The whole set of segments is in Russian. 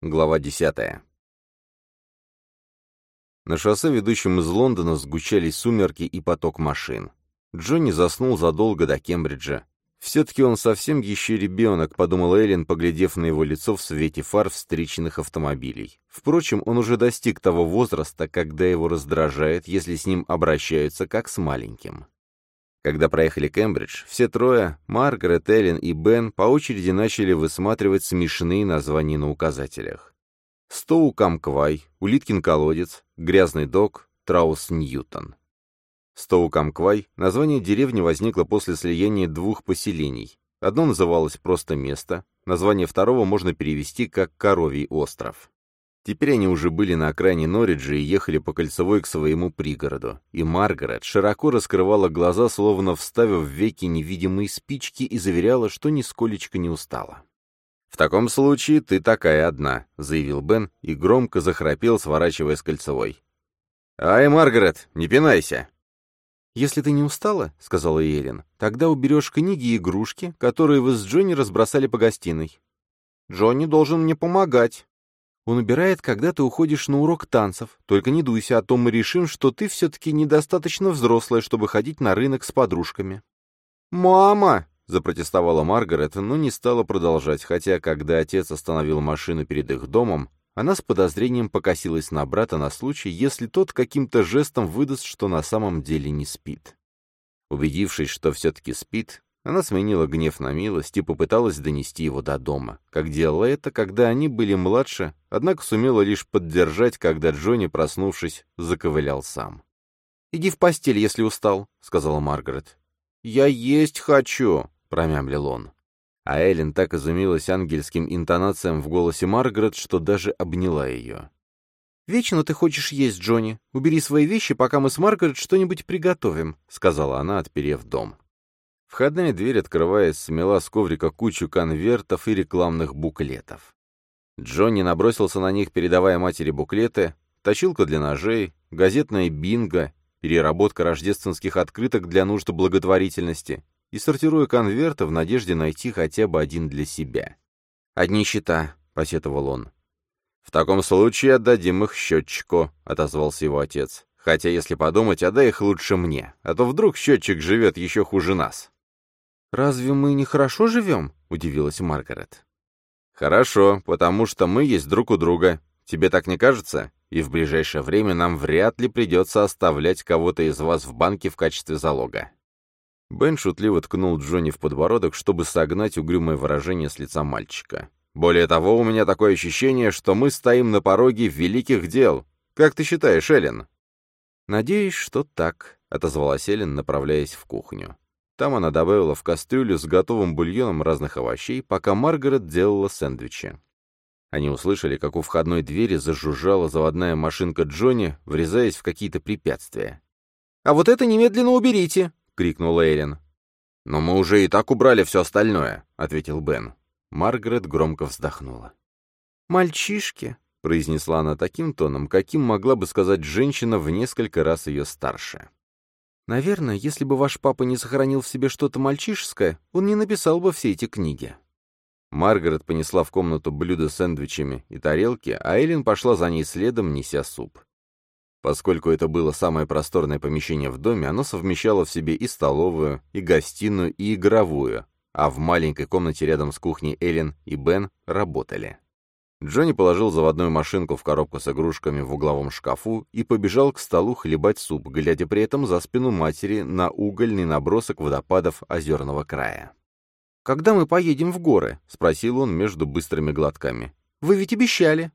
Глава десятая. На шоссе, ведущем из Лондона, сгущались сумерки и поток машин. Джонни заснул задолго до Кембриджа. «Все-таки он совсем еще ребенок», — подумал Эллен, поглядев на его лицо в свете фар встреченных автомобилей. Впрочем, он уже достиг того возраста, когда его раздражает, если с ним обращаются как с маленьким. Когда проехали Кембридж, все трое, Маргарет, Эллен и Бен, по очереди начали высматривать смешные названия на указателях. Стоу Камквай, Улиткин колодец, Грязный док, Траус Ньютон. Стоукамквай — название деревни возникло после слияния двух поселений. Одно называлось просто «место», название второго можно перевести как «Коровий остров». Теперь они уже были на окраине Норриджа и ехали по кольцевой к своему пригороду, и Маргарет широко раскрывала глаза, словно вставив в веки невидимые спички, и заверяла, что нисколечко не устала. «В таком случае ты такая одна», — заявил Бен и громко захрапел, сворачивая с кольцевой. «Ай, Маргарет, не пинайся!» «Если ты не устала, — сказала Елен, — тогда уберешь книги и игрушки, которые вы с Джонни разбросали по гостиной. Джонни должен мне помогать. Он убирает, когда ты уходишь на урок танцев. Только не дуйся, а то мы решим, что ты все-таки недостаточно взрослая, чтобы ходить на рынок с подружками». «Мама!» — запротестовала Маргарет, но не стала продолжать, хотя, когда отец остановил машину перед их домом, она с подозрением покосилась на брата на случай, если тот каким-то жестом выдаст, что на самом деле не спит. Убедившись, что все-таки спит, она сменила гнев на милость и попыталась донести его до дома, как делала это, когда они были младше, однако сумела лишь поддержать, когда Джонни, проснувшись, заковылял сам. «Иди в постель, если устал», — сказала Маргарет. «Я есть хочу», — промямлил он. А Эллен так изумилась ангельским интонациям в голосе Маргарет, что даже обняла ее. «Вечно ты хочешь есть, Джонни. Убери свои вещи, пока мы с Маргарет что-нибудь приготовим», — сказала она, отперев дом. Входная дверь, открываясь, смела с коврика кучу конвертов и рекламных буклетов. Джонни набросился на них, передавая матери буклеты, точилка для ножей, газетная бинго, переработка рождественских открыток для нужд благотворительности, и сортируя конверты в надежде найти хотя бы один для себя. «Одни счета», — посетовал он. «В таком случае отдадим их счетчику», — отозвался его отец. «Хотя, если подумать, отдай их лучше мне, а то вдруг счетчик живет еще хуже нас». «Разве мы не хорошо живем?» — удивилась Маргарет. «Хорошо, потому что мы есть друг у друга. Тебе так не кажется? И в ближайшее время нам вряд ли придется оставлять кого-то из вас в банке в качестве залога. Бен шутливо ткнул Джонни в подбородок, чтобы согнать угрюмое выражение с лица мальчика. «Более того, у меня такое ощущение, что мы стоим на пороге великих дел. Как ты считаешь, Эллен?» «Надеюсь, что так», — отозвалась Эллен, направляясь в кухню. Там она добавила в кастрюлю с готовым бульоном разных овощей, пока Маргарет делала сэндвичи. Они услышали, как у входной двери зажужжала заводная машинка Джонни, врезаясь в какие-то препятствия. «А вот это немедленно уберите!» крикнул Эйлин. «Но мы уже и так убрали все остальное», — ответил Бен. Маргарет громко вздохнула. «Мальчишки», — произнесла она таким тоном, каким могла бы сказать женщина в несколько раз ее старше. «Наверное, если бы ваш папа не сохранил в себе что-то мальчишеское, он не написал бы все эти книги». Маргарет понесла в комнату блюдо с сэндвичами и тарелки, а Эллен пошла за ней следом, неся суп. Поскольку это было самое просторное помещение в доме, оно совмещало в себе и столовую, и гостиную, и игровую, а в маленькой комнате рядом с кухней Эллен и Бен работали. Джонни положил заводную машинку в коробку с игрушками в угловом шкафу и побежал к столу хлебать суп, глядя при этом за спину матери на угольный набросок водопадов озерного края. «Когда мы поедем в горы?» — спросил он между быстрыми глотками. «Вы ведь обещали».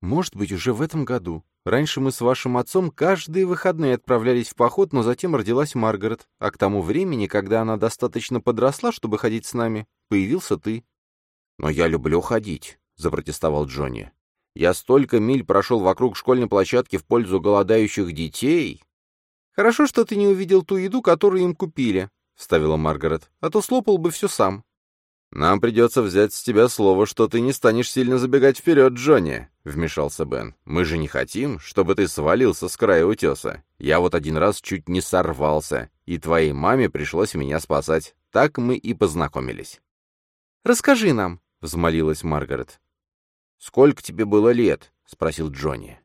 «Может быть, уже в этом году. Раньше мы с вашим отцом каждые выходные отправлялись в поход, но затем родилась Маргарет, а к тому времени, когда она достаточно подросла, чтобы ходить с нами, появился ты». «Но я люблю ходить», — запротестовал Джонни. «Я столько миль прошел вокруг школьной площадки в пользу голодающих детей». «Хорошо, что ты не увидел ту еду, которую им купили», — вставила Маргарет, «а то слопал бы все сам». «Нам придется взять с тебя слово, что ты не станешь сильно забегать вперед, Джонни», — вмешался Бен. «Мы же не хотим, чтобы ты свалился с края утеса. Я вот один раз чуть не сорвался, и твоей маме пришлось меня спасать. Так мы и познакомились». «Расскажи нам», — взмолилась Маргарет. «Сколько тебе было лет?» — спросил Джонни.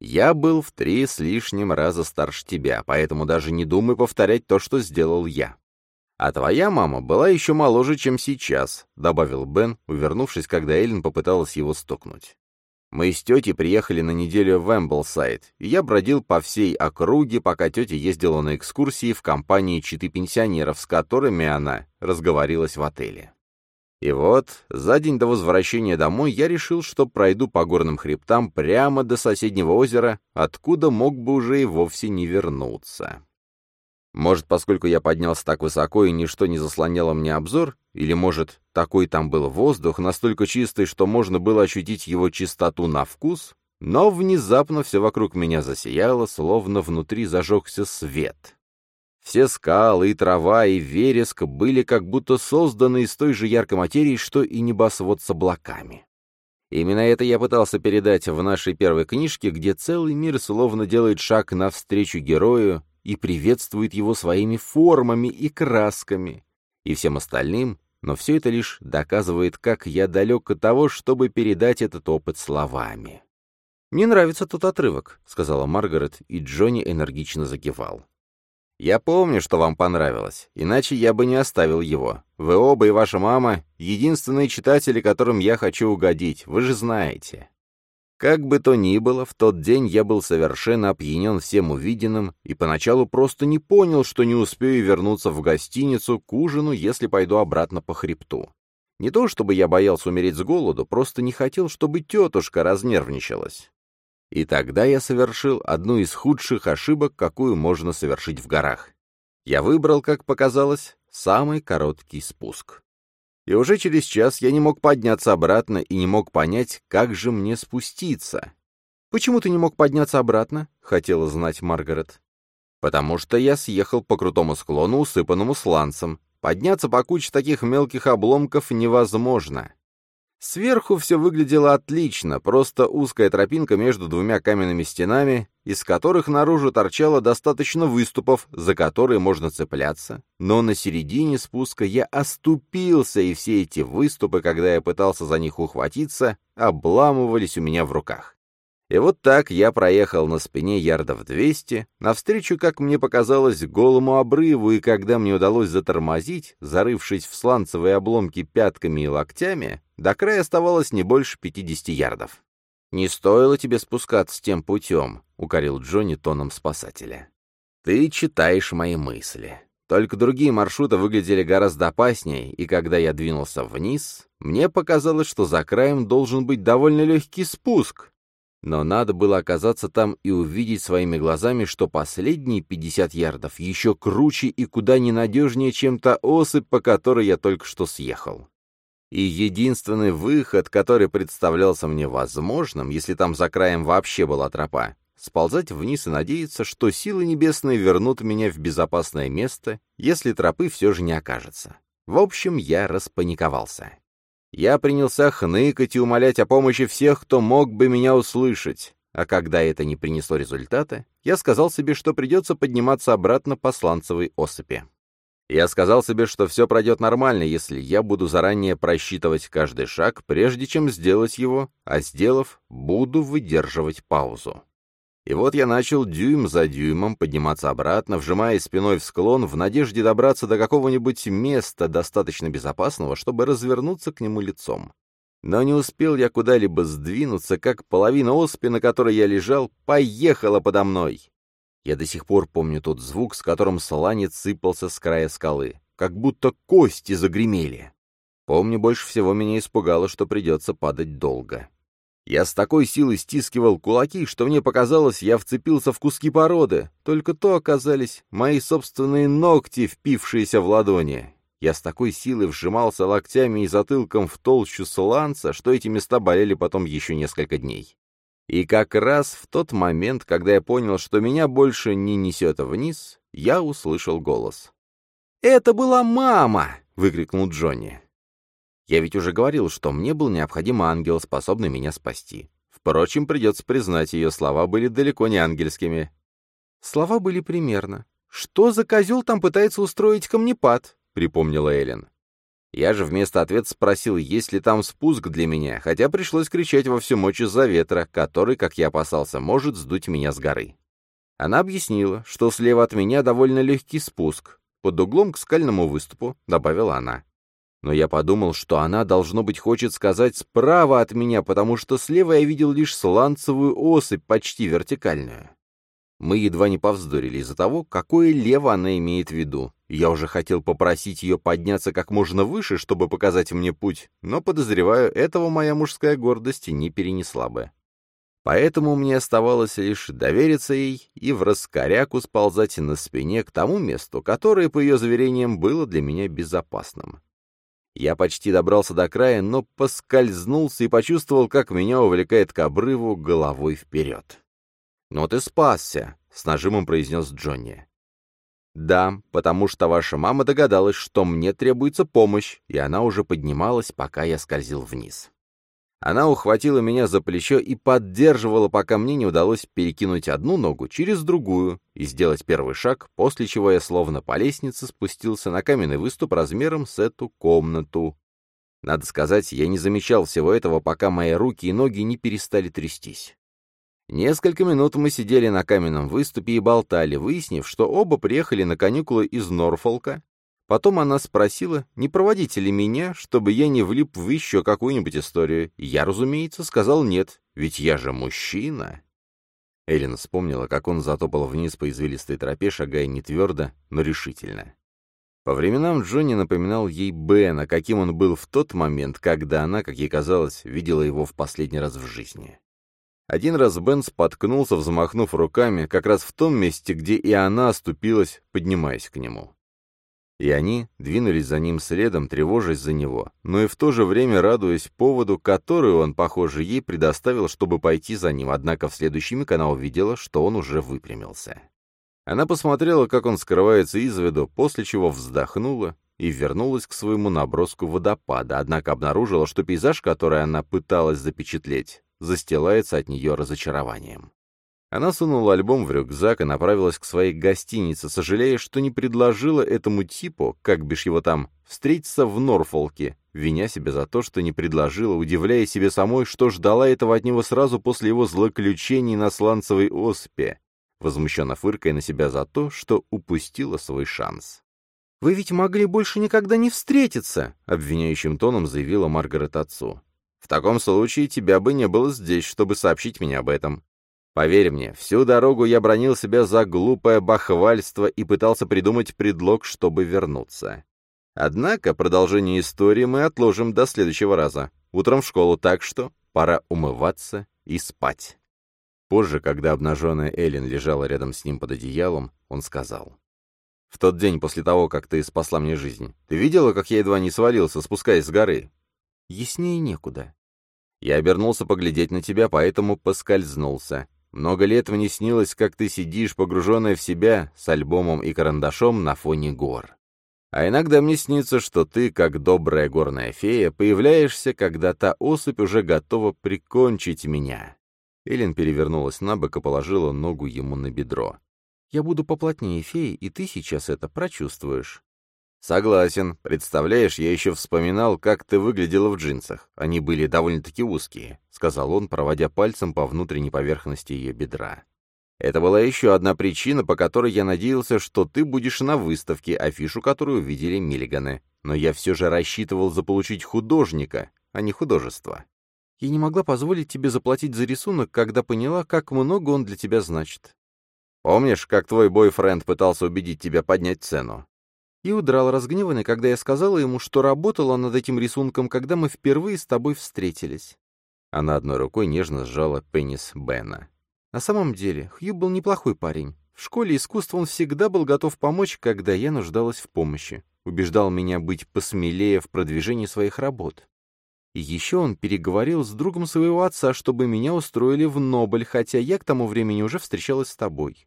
«Я был в три с лишним раза старше тебя, поэтому даже не думай повторять то, что сделал я. А твоя мама была еще моложе, чем сейчас», — добавил Бен, увернувшись, когда Эллен попыталась его стукнуть. Мы с тетей приехали на неделю в Эмблсайд, и я бродил по всей округе, пока тетя ездила на экскурсии в компании читы пенсионеров, с которыми она разговорилась в отеле. И вот, за день до возвращения домой я решил, что пройду по горным хребтам прямо до соседнего озера, откуда мог бы уже и вовсе не вернуться. Может, поскольку я поднялся так высоко и ничто не заслоняло мне обзор, или, может, такой там был воздух, настолько чистый, что можно было ощутить его чистоту на вкус, но внезапно все вокруг меня засияло, словно внутри зажегся свет. Все скалы, и трава, и вереск были как будто созданы из той же яркой материи, что и небосвод с облаками. Именно это я пытался передать в нашей первой книжке, где целый мир словно делает шаг навстречу герою, и приветствует его своими формами и красками, и всем остальным, но все это лишь доказывает, как я далек от того, чтобы передать этот опыт словами. «Мне нравится тот отрывок», — сказала Маргарет, и Джонни энергично закивал. «Я помню, что вам понравилось, иначе я бы не оставил его. Вы оба и ваша мама — единственные читатели, которым я хочу угодить, вы же знаете. Как бы то ни было, в тот день я был совершенно опьянен всем увиденным и поначалу просто не понял, что не успею вернуться в гостиницу к ужину, если пойду обратно по хребту. Не то чтобы я боялся умереть с голоду, просто не хотел, чтобы тетушка разнервничалась. И тогда я совершил одну из худших ошибок, какую можно совершить в горах. Я выбрал, как показалось, самый короткий спуск. И уже через час я не мог подняться обратно и не мог понять, как же мне спуститься. «Почему ты не мог подняться обратно?» — хотела знать Маргарет. «Потому что я съехал по крутому склону, усыпанному сланцем. Подняться по куче таких мелких обломков невозможно. Сверху все выглядело отлично, просто узкая тропинка между двумя каменными стенами, из которых наружу торчало достаточно выступов, за которые можно цепляться. Но на середине спуска я оступился, и все эти выступы, когда я пытался за них ухватиться, обламывались у меня в руках. И вот так я проехал на спине ярдов 200, навстречу, как мне показалось, голому обрыву, и когда мне удалось затормозить, зарывшись в сланцевые обломки пятками и локтями, до края оставалось не больше 50 ярдов. «Не стоило тебе спускаться тем путем», — укорил Джонни тоном спасателя. «Ты читаешь мои мысли. Только другие маршруты выглядели гораздо опаснее, и когда я двинулся вниз, мне показалось, что за краем должен быть довольно легкий спуск, но надо было оказаться там и увидеть своими глазами, что последние 50 ярдов еще круче и куда ненадежнее, чем та осыпь, по которой я только что съехал. И единственный выход, который представлялся мне возможным, если там за краем вообще была тропа, сползать вниз и надеяться, что силы небесные вернут меня в безопасное место, если тропы все же не окажется. В общем, я распаниковался. Я принялся хныкать и умолять о помощи всех, кто мог бы меня услышать. А когда это не принесло результата, я сказал себе, что придется подниматься обратно по сланцевой осыпи. Я сказал себе, что все пройдет нормально, если я буду заранее просчитывать каждый шаг, прежде чем сделать его, а сделав, буду выдерживать паузу. И вот я начал дюйм за дюймом подниматься обратно, вжимая спиной в склон, в надежде добраться до какого-нибудь места, достаточно безопасного, чтобы развернуться к нему лицом. Но не успел я куда-либо сдвинуться, как половина оспи, на которой я лежал, поехала подо мной. Я до сих пор помню тот звук, с которым сланец сыпался с края скалы, как будто кости загремели. Помню, больше всего меня испугало, что придется падать долго. Я с такой силой стискивал кулаки, что мне показалось, я вцепился в куски породы, только то оказались мои собственные ногти, впившиеся в ладони. Я с такой силой вжимался локтями и затылком в толщу сланца, что эти места болели потом еще несколько дней. И как раз в тот момент, когда я понял, что меня больше не несет вниз, я услышал голос. «Это была мама!» — выкрикнул Джонни. Я ведь уже говорил, что мне был необходим ангел, способный меня спасти. Впрочем, придется признать, ее слова были далеко не ангельскими. Слова были примерно. «Что за козел там пытается устроить камнепад?» — припомнила Эллен. Я же вместо ответа спросил, есть ли там спуск для меня, хотя пришлось кричать во всю мочь из-за ветра, который, как я опасался, может сдуть меня с горы. Она объяснила, что слева от меня довольно легкий спуск, под углом к скальному выступу, добавила она. Но я подумал, что она, должно быть, хочет сказать справа от меня, потому что слева я видел лишь сланцевую осыпь, почти вертикальную. Мы едва не повздорили из-за того, какое лево она имеет в виду. Я уже хотел попросить ее подняться как можно выше, чтобы показать мне путь, но, подозреваю, этого моя мужская гордость не перенесла бы. Поэтому мне оставалось лишь довериться ей и в раскоряку сползать на спине к тому месту, которое, по ее заверениям, было для меня безопасным. Я почти добрался до края, но поскользнулся и почувствовал, как меня увлекает к обрыву головой вперед. «Но ты спасся», — с нажимом произнес Джонни. «Да, потому что ваша мама догадалась, что мне требуется помощь, и она уже поднималась, пока я скользил вниз». Она ухватила меня за плечо и поддерживала, пока мне не удалось перекинуть одну ногу через другую и сделать первый шаг, после чего я словно по лестнице спустился на каменный выступ размером с эту комнату. Надо сказать, я не замечал всего этого, пока мои руки и ноги не перестали трястись. Несколько минут мы сидели на каменном выступе и болтали, выяснив, что оба приехали на каникулы из Норфолка. Потом она спросила, не проводите ли меня, чтобы я не влип в еще какую-нибудь историю. Я, разумеется, сказал нет, ведь я же мужчина. Эллен вспомнила, как он затопал вниз по извилистой тропе, шагая не твердо, но решительно. По временам Джонни напоминал ей Бена, каким он был в тот момент, когда она, как ей казалось, видела его в последний раз в жизни. Один раз Бен споткнулся, взмахнув руками, как раз в том месте, где и она оступилась, поднимаясь к нему. И они двинулись за ним следом, тревожась за него, но и в то же время радуясь поводу, который он, похоже, ей предоставил, чтобы пойти за ним, однако в следующий миг она увидела, что он уже выпрямился. Она посмотрела, как он скрывается из виду, после чего вздохнула и вернулась к своему наброску водопада, однако обнаружила, что пейзаж, который она пыталась запечатлеть, застилается от нее разочарованием. Она сунула альбом в рюкзак и направилась к своей гостинице, сожалея, что не предложила этому типу, как бишь его там, встретиться в Норфолке, виня себя за то, что не предложила, удивляя себе самой, что ждала этого от него сразу после его злоключений на сланцевой оспе, возмущенно фыркая на себя за то, что упустила свой шанс. «Вы ведь могли больше никогда не встретиться», — обвиняющим тоном заявила Маргарет отцу. В таком случае тебя бы не было здесь, чтобы сообщить мне об этом. Поверь мне, всю дорогу я бронил себя за глупое бахвальство и пытался придумать предлог, чтобы вернуться. Однако продолжение истории мы отложим до следующего раза. Утром в школу, так что пора умываться и спать. Позже, когда обнаженная Эллен лежала рядом с ним под одеялом, он сказал. «В тот день после того, как ты спасла мне жизнь, ты видела, как я едва не свалился, спускаясь с горы? Яснее некуда. Я обернулся поглядеть на тебя, поэтому поскользнулся. Много лет мне снилось, как ты сидишь, погруженная в себя, с альбомом и карандашом на фоне гор. А иногда мне снится, что ты, как добрая горная фея, появляешься, когда та особь уже готова прикончить меня. Эллен перевернулась на бок и положила ногу ему на бедро. «Я буду поплотнее феи, и ты сейчас это прочувствуешь. «Согласен. Представляешь, я еще вспоминал, как ты выглядела в джинсах. Они были довольно-таки узкие», — сказал он, проводя пальцем по внутренней поверхности ее бедра. «Это была еще одна причина, по которой я надеялся, что ты будешь на выставке, афишу которую видели Миллиганы. Но я все же рассчитывал заполучить художника, а не художество. Я не могла позволить тебе заплатить за рисунок, когда поняла, как много он для тебя значит. Помнишь, как твой бойфренд пытался убедить тебя поднять цену? И удрал разгневанный, когда я сказала ему, что работала над этим рисунком, когда мы впервые с тобой встретились. Она одной рукой нежно сжала пенис Бена. На самом деле, Хью был неплохой парень. В школе искусства он всегда был готов помочь, когда я нуждалась в помощи. Убеждал меня быть посмелее в продвижении своих работ. И еще он переговорил с другом своего отца, чтобы меня устроили в Нобель, хотя я к тому времени уже встречалась с тобой.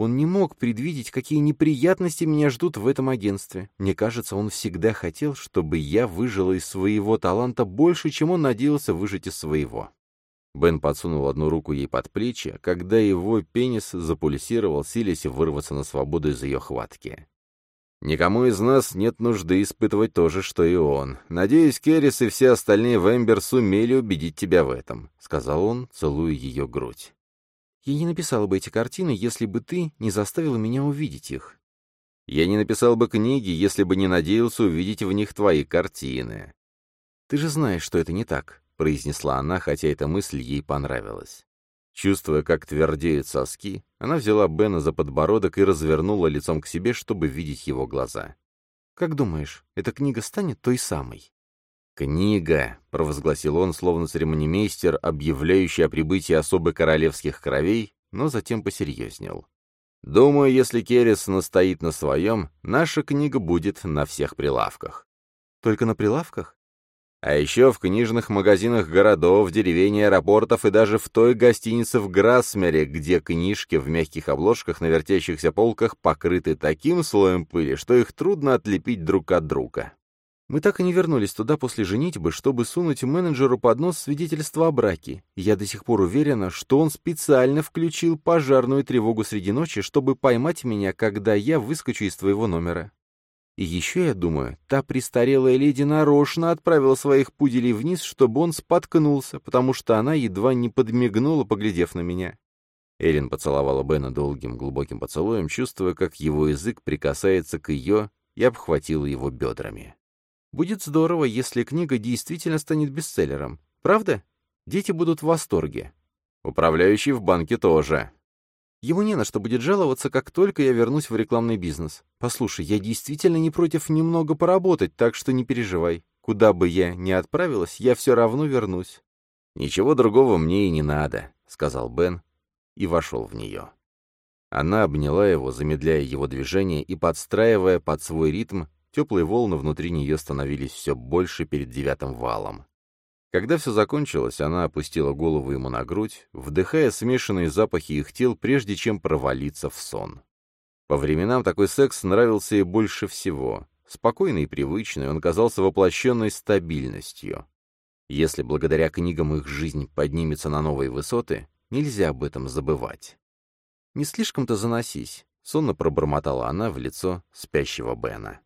Он не мог предвидеть, какие неприятности меня ждут в этом агентстве. Мне кажется, он всегда хотел, чтобы я выжила из своего таланта больше, чем он надеялся выжить из своего. Бен подсунул одну руку ей под плечи, когда его пенис запульсировал, силясь вырваться на свободу из ее хватки. Никому из нас нет нужды испытывать то же, что и он. Надеюсь, Керрис и все остальные в Эмбер сумели убедить тебя в этом», — сказал он, целуя ее грудь. «Я не написала бы эти картины, если бы ты не заставила меня увидеть их». «Я не написал бы книги, если бы не надеялся увидеть в них твои картины». «Ты же знаешь, что это не так», — произнесла она, хотя эта мысль ей понравилась. Чувствуя, как твердеют соски, она взяла Бена за подбородок и развернула лицом к себе, чтобы видеть его глаза. «Как думаешь, эта книга станет той самой?» «Книга», — провозгласил он, словно церемонимейстер, объявляющий о прибытии особо королевских кровей, но затем посерьезнел. «Думаю, если Керрис настоит на своем, наша книга будет на всех прилавках». «Только на прилавках?» А еще в книжных магазинах городов, деревень, аэропортов и даже в той гостинице в Грасмере, где книжки в мягких обложках на вертящихся полках покрыты таким слоем пыли, что их трудно отлепить друг от друга. Мы так и не вернулись туда после женитьбы, чтобы сунуть менеджеру под нос свидетельство о браке. Я до сих пор уверена, что он специально включил пожарную тревогу среди ночи, чтобы поймать меня, когда я выскочу из твоего номера. И еще, я думаю, та престарелая леди нарочно отправила своих пуделей вниз, чтобы он споткнулся, потому что она едва не подмигнула, поглядев на меня. Эрин поцеловала Бена долгим глубоким поцелуем, чувствуя, как его язык прикасается к ее, и обхватила его бедрами. «Будет здорово, если книга действительно станет бестселлером. Правда? Дети будут в восторге. Управляющий в банке тоже. Ему не на что будет жаловаться, как только я вернусь в рекламный бизнес. Послушай, я действительно не против немного поработать, так что не переживай. Куда бы я ни отправилась, я все равно вернусь». «Ничего другого мне и не надо», — сказал Бен и вошел в нее. Она обняла его, замедляя его движение и подстраивая под свой ритм, теплые волны внутри нее становились все больше перед девятым валом. Когда все закончилось, она опустила голову ему на грудь, вдыхая смешанные запахи их тел, прежде чем провалиться в сон. По временам такой секс нравился ей больше всего. Спокойный и привычный, он казался воплощенной стабильностью. Если благодаря книгам их жизнь поднимется на новые высоты, нельзя об этом забывать. «Не слишком-то заносись», — сонно пробормотала она в лицо спящего Бена.